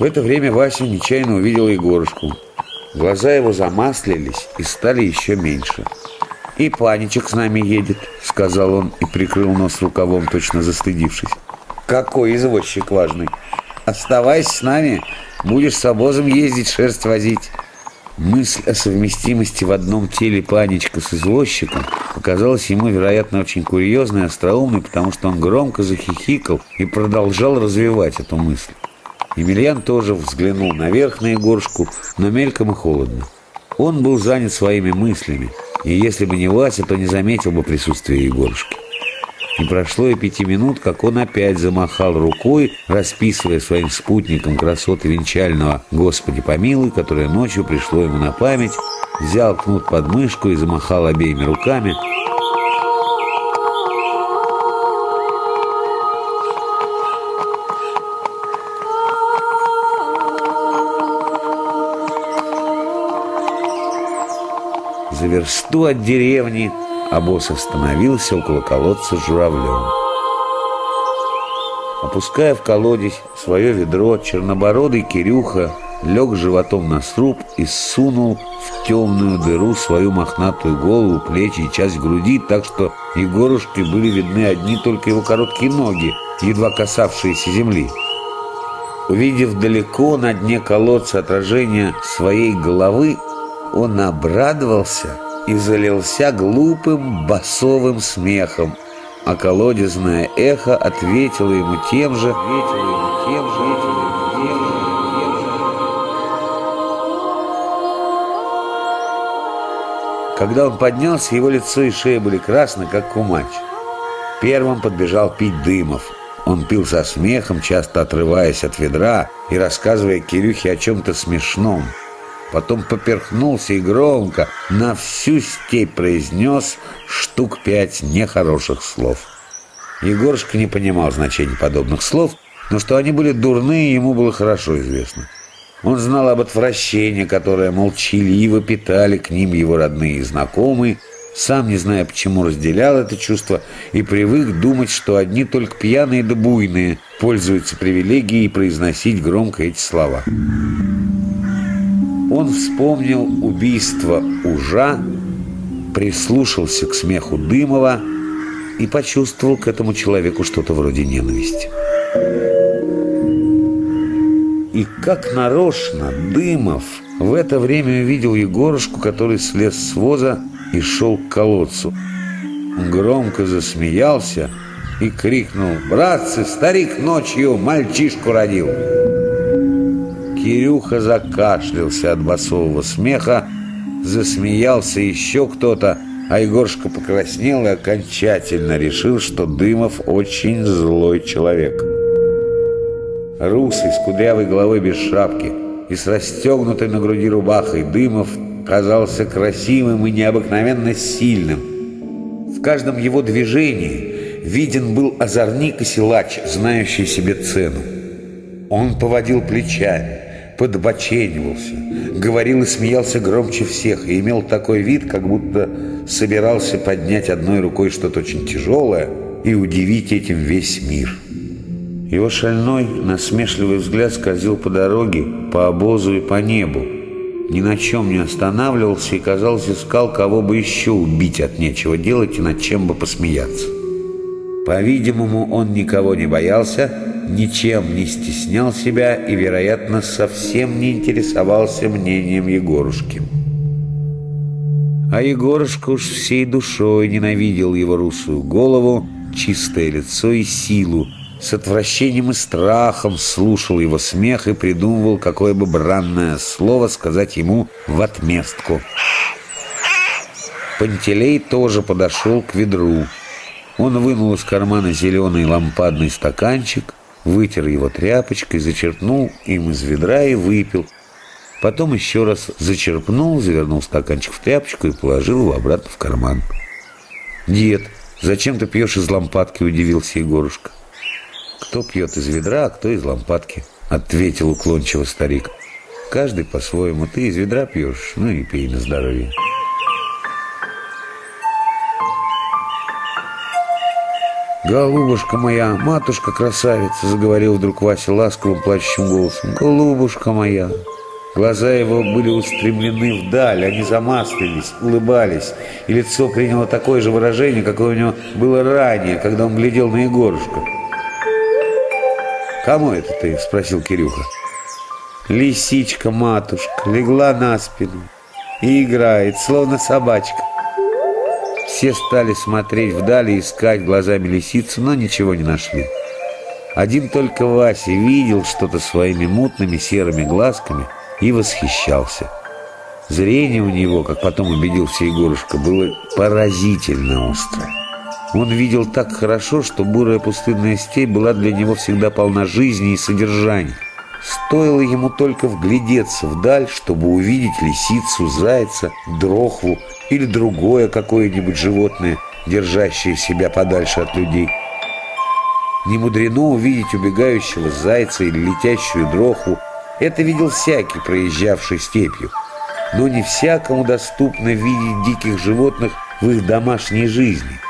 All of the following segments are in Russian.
В это время Вася нечаянно увидел Егорушку. Глаза его замаслились и стали еще меньше. «И паничек с нами едет», — сказал он и прикрыл нос рукавом, точно застыдившись. «Какой извозчик важный! Оставайся с нами, будешь с обозом ездить, шерсть возить». Мысль о совместимости в одном теле паничка с извозчиком показалась ему, вероятно, очень курьезной и остроумной, потому что он громко захихикал и продолжал развивать эту мысль. Емельян тоже взглянул наверх на Егорушку, но мельком и холодно. Он был занят своими мыслями, и если бы не Вася, то не заметил бы присутствия Егорушки. Не прошло и пяти минут, как он опять замахал рукой, расписывая своим спутникам красоты венчального «Господи помилуй», которое ночью пришло ему на память, взял кнут под мышку и замахал обеими руками. За версту от деревни а босс остановился около колодца с журавлем. Опуская в колодец свое ведро, чернобородый Кирюха лег животом на сруб и сунул в темную дыру свою мохнатую голову, плечи и часть груди, так что Егорушке были видны одни только его короткие ноги, едва касавшиеся земли. Увидев далеко на дне колодца отражение своей головы, он обрадовался – и залился глупым басовым смехом, а колодезное эхо ответило ему тем же, ответило ему тем же, ответило ему. Когда он поднялся, его лицо и шея были красны, как кумач. Первым подбежал пить Дымов. Он пил со смехом, часто отрываясь от ведра и рассказывая Кирюхе о чем-то смешном – потом поперхнулся и громко на всю степь произнес штук пять нехороших слов. Егорушка не понимал значения подобных слов, но что они были дурные, ему было хорошо известно. Он знал об отвращении, которое молчаливо питали к ним его родные и знакомые, сам не зная, почему разделял это чувство, и привык думать, что одни только пьяные да буйные пользуются привилегией произносить громко эти слова. Он вспомнил убийство Ужа, прислушался к смеху Дымова и почувствовал к этому человеку что-то вроде ненависти. И как нарочно Дымов в это время увидел Егорушку, который слез с воза и шел к колодцу. Он громко засмеялся и крикнул «Братцы, старик ночью мальчишку родил!» Кирюха закашлялся от басового смеха, засмеялся еще кто-то, а Егорушка покраснел и окончательно решил, что Дымов очень злой человек. Русый, с кудрявой головой без шапки и с расстегнутой на груди рубахой Дымов казался красивым и необыкновенно сильным. В каждом его движении виден был озорник и силач, знающий себе цену. Он поводил плечами, подбоченивался, говорил и смеялся громче всех и имел такой вид, как будто собирался поднять одной рукой что-то очень тяжелое и удивить этим весь мир. Его шальной, насмешливый взгляд скользил по дороге, по обозу и по небу. Ни на чем не останавливался и, казалось, искал, кого бы еще убить от нечего делать и над чем бы посмеяться. По-видимому, он никого не боялся, ничем не стеснял себя и, вероятно, совсем не интересовался мнением Егорушки. А Егорушка уж всей душой ненавидел его русую голову, чистое лицо и силу, с отвращением и страхом слушал его смех и придумывал, какое бы бранное слово сказать ему в отместку. Пантелей тоже подошел к ведру. Он вынул из кармана зеленый лампадный стаканчик, вытер его тряпочкой, зачерпнул им из ведра и выпил. Потом еще раз зачерпнул, завернул стаканчик в тряпочку и положил его обратно в карман. «Дед, зачем ты пьешь из лампадки?» – удивился Егорушка. «Кто пьет из ведра, а кто из лампадки?» – ответил уклончиво старик. «Каждый по-своему. Ты из ведра пьешь, ну и пей на здоровье». «Голубушка моя, матушка-красавица!» — заговорил вдруг Вася ласковым плачущим голосом. «Голубушка моя!» Глаза его были устремлены вдаль, они замаслились, улыбались, и лицо приняло такое же выражение, какое у него было ранее, когда он глядел на Егорушку. «Кому это ты?» — спросил Кирюха. «Лисичка, матушка, легла на спину и играет, словно собачка». Все стали смотреть вдали искать глазами лисицу, но ничего не нашли. Один только Вася видел что-то своими мутными серыми глазками — и восхищался. Зрение у него, как потом убедился Егорушка, было поразительно острое. Он видел так хорошо, что бурая пустынная степь была для него всегда полна жизни и содержания. Стоило ему только вглядеться вдаль, чтобы увидеть лисицу, зайца, дрохву или другое какое-нибудь животное, держащее себя подальше от людей. Не мудрено увидеть убегающего зайца или летящую дрохву, это видел всякий, проезжавший степью. Но не всякому доступно видеть диких животных в их домашней жизни,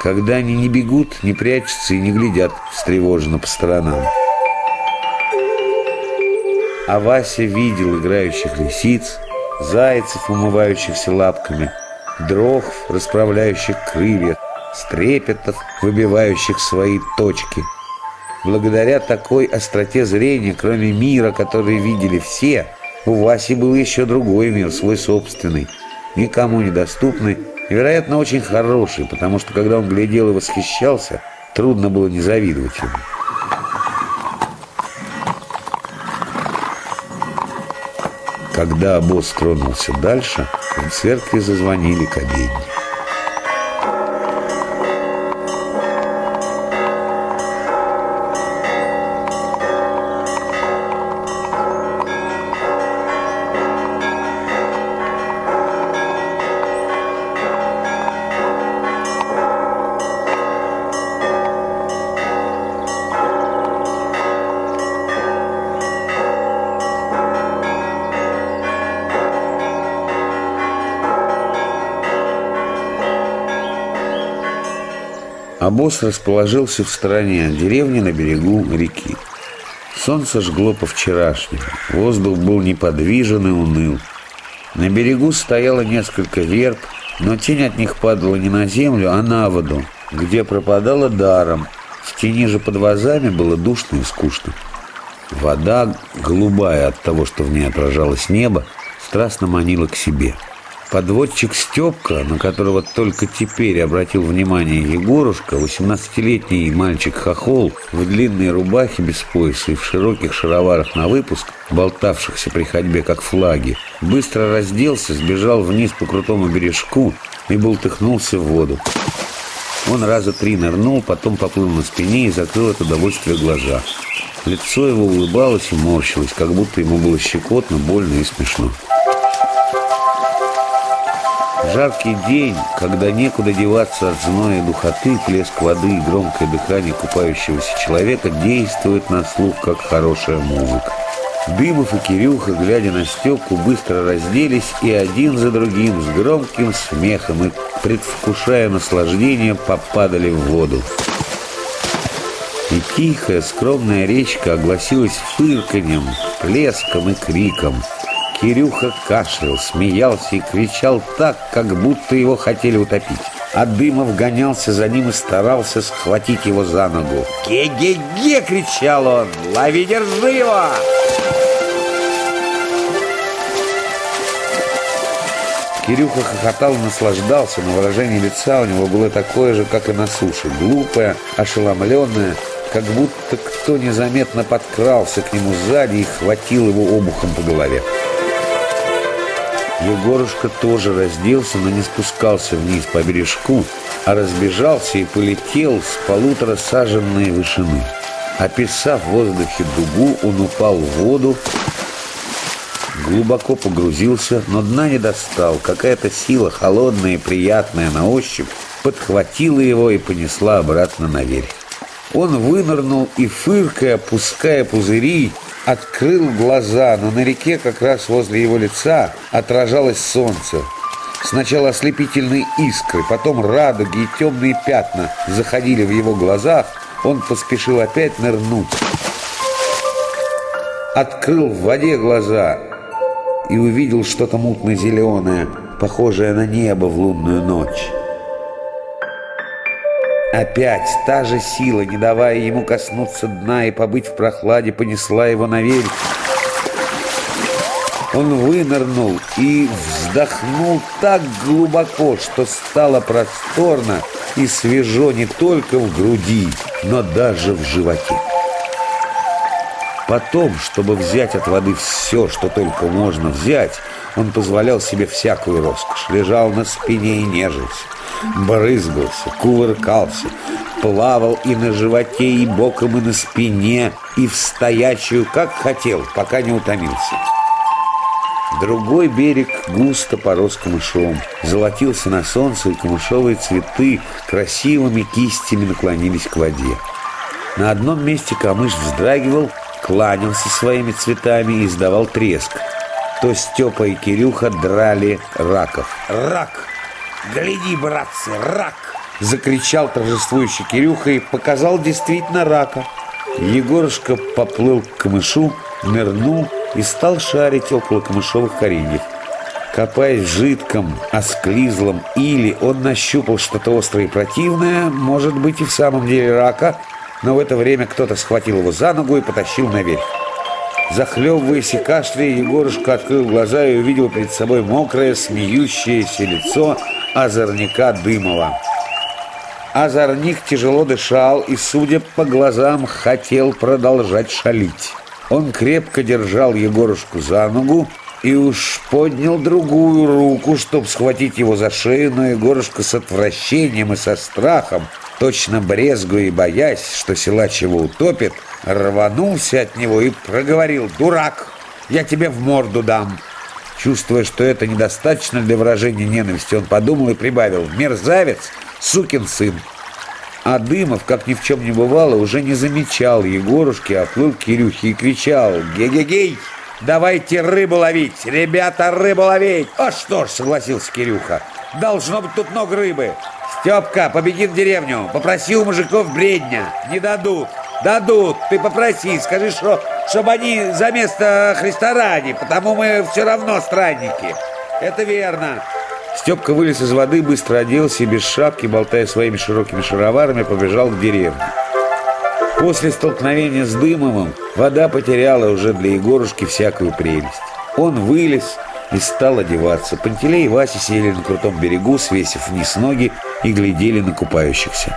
когда они не бегут, не прячутся и не глядят встревоженно по сторонам. А Вася видел играющих лисиц, зайцев, умывающихся лапками, дрохв, расправляющих крылья, стрепетов, выбивающих свои точки – Благодаря такой остроте зрения, кроме мира, который видели все, у Васи был еще другой мир, свой собственный, никому недоступный вероятно, очень хороший, потому что, когда он глядел и восхищался, трудно было не завидовать ему. Когда обоз тронулся дальше, в церкви зазвонили каденни. Обоз расположился в стороне от деревни на берегу реки. Солнце жгло по-вчерашнему. Воздух был неподвижен и уныл. На берегу стояло несколько верб, но тень от них падала не на землю, а на воду, где пропадала даром. В тени же под вазами было душно и скучно. Вода, голубая от того, что в ней отражалось небо, страстно манила к себе – Подводчик Степка, на которого только теперь обратил внимание Егорушка, 18-летний мальчик-хохол в длинной рубахе без пояса и в широких шароварах на выпуск, болтавшихся при ходьбе как флаги, быстро разделся, сбежал вниз по крутому бережку и болтыхнулся в воду. Он раза три нырнул, потом поплыл на спине и закрыл от удовольствия глаза. Лицо его улыбалось и морщилось, как будто ему было щекотно, больно и смешно жаркий день, когда некуда деваться от зноя духоты, плеск воды и громкое дыхание купающегося человека действует на слух, как хорошая музыка. Дымов и Кирюха, глядя на Степку, быстро разделись и один за другим с громким смехом и предвкушая наслаждение попадали в воду. И тихая, скромная речка огласилась фырканьем, плеском и криком – Кирюха кашлял, смеялся и кричал так, как будто его хотели утопить. А Дымов гонялся за ним и старался схватить его за ногу. «Ге-ге-ге!» — кричал он. «Лови, держи его!» Кирюха хохотал и наслаждался, но выражение лица у него было такое же, как и на суше. Глупое, ошеломленное, как будто кто незаметно подкрался к нему сзади и хватил его обухом по голове. Егорушка тоже разделся, но не спускался вниз по бережку, а разбежался и полетел с полутора саженной вышины. Описав в воздухе дугу, он упал в воду, глубоко погрузился, но дна не достал. Какая-то сила, холодная и приятная на ощупь, подхватила его и понесла обратно наверх. Он вынырнул и, фыркая, опуская пузыри, открыл глаза, но на реке как раз возле его лица отражалось солнце. Сначала ослепительные искры, потом радуги и темные пятна заходили в его глазах. Он поспешил опять нырнуть. Открыл в воде глаза и увидел что-то мутно-зеленое, похожее на небо в лунную ночь. Опять та же сила, не давая ему коснуться дна и побыть в прохладе, понесла его наверх. Он вынырнул и вздохнул так глубоко, что стало просторно и свежо не только в груди, но даже в животе. Потом, чтобы взять от воды все, что только можно взять, он позволял себе всякую роскошь, лежал на спине и нежился брызгался, кувыркался, плавал и на животе, и боком, и на спине, и в стоячую, как хотел, пока не утомился. Другой берег густо порос камышом, золотился на солнце, и камышовые цветы красивыми кистями наклонились к воде. На одном месте камыш вздрагивал, кланялся своими цветами и издавал треск. То Степа и Кирюха драли раков. «Рак!» «Гляди, братцы, рак!» Закричал торжествующий Кирюха и показал действительно рака. Егорушка поплыл к камышу, нырнул и стал шарить около камышовых кореньев. Копаясь в жидком, осклизлом или он нащупал что-то острое и противное, может быть и в самом деле рака, но в это время кто-то схватил его за ногу и потащил наверх. Захлебываясь и кашляя, Егорушка открыл глаза и увидел перед собой мокрое, смеющееся лицо озорника Дымова. Озорник тяжело дышал и, судя по глазам, хотел продолжать шалить. Он крепко держал Егорушку за ногу и уж поднял другую руку, чтобы схватить его за шею, но Егорушка с отвращением и со страхом, точно брезгуя и боясь, что силач его утопит, рванулся от него и проговорил «Дурак, я тебе в морду дам!» Чувствуя, что это недостаточно для выражения ненависти, он подумал и прибавил «Мерзавец, сукин сын!» А Дымов, как ни в чем не бывало, уже не замечал Егорушки, а плыл к Кирюхе и кричал «Ге-ге-гей! Давайте рыбу ловить! Ребята, рыбу ловить!» «А что ж!» — согласился Кирюха. «Должно быть тут много рыбы!» «Степка, побеги в деревню, попроси у мужиков бредня, не дадут!» «Дадут, ты попроси, скажи, что чтобы они за место Христа ради, потому мы все равно странники. Это верно. Степка вылез из воды, быстро оделся и без шапки, болтая своими широкими шароварами, побежал к деревне. После столкновения с Дымовым вода потеряла уже для Егорушки всякую прелесть. Он вылез и стал одеваться. Пантелей и Вася сели на крутом берегу, свесив вниз ноги и глядели на купающихся.